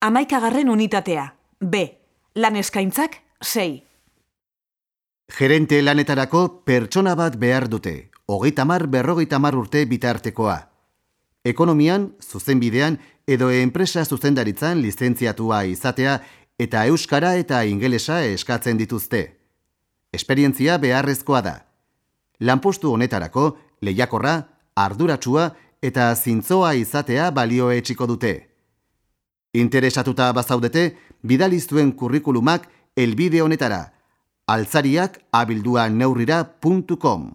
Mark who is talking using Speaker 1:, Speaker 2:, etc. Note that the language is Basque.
Speaker 1: Amaikagarren unitatea. B. Lan eskaintzak, sei.
Speaker 2: Gerente lanetarako pertsona bat behar dute, hogeita mar berrogeita mar urte bitartekoa. Ekonomian, zuzenbidean edo enpresa zuzendaritzan lizentziatua izatea eta euskara eta ingelesa eskatzen dituzte. Esperientzia beharrezkoa da. Lanpostu honetarako, lehiakorra, arduratsua eta zintzoa izatea balio etxiko dute. Interesatuta bazaudete, bidaliztuen kurrikulumak elbide honetara, altzariak abildua neurrira.com.